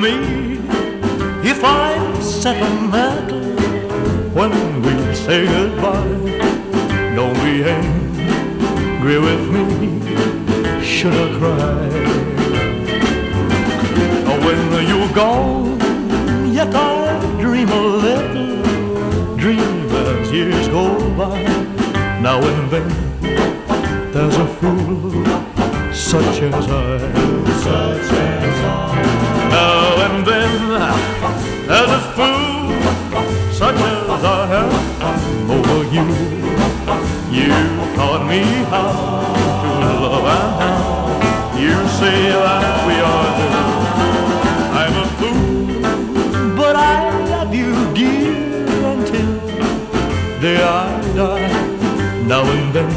me if I'm sentimental when we say goodbye. Don't be angry with me, should I cry? When you're gone, yet I dream a little dream as years go by. Now and then there's a fool such as I. Such as I. Now and then there's a fool such as I am over you. You taught me how to love and you say that we are two. I'm a fool, but I love you, dear, until the I die. Now and then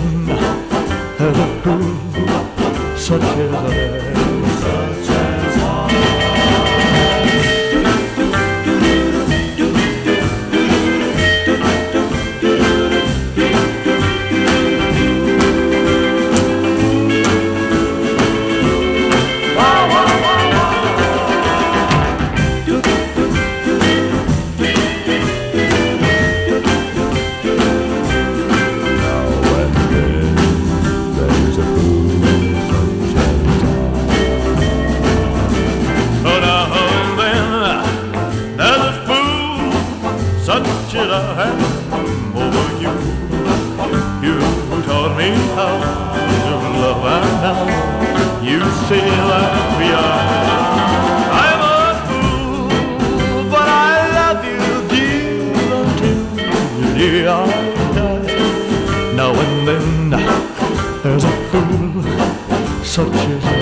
as a fool such as I. taught me how to love and how you say that we are. I'm a fool, but I love you, dear, until the day I die. Now and then there's a fool such as I.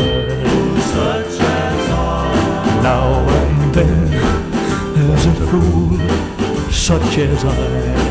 Such as I. Now and then there's a fool such as I.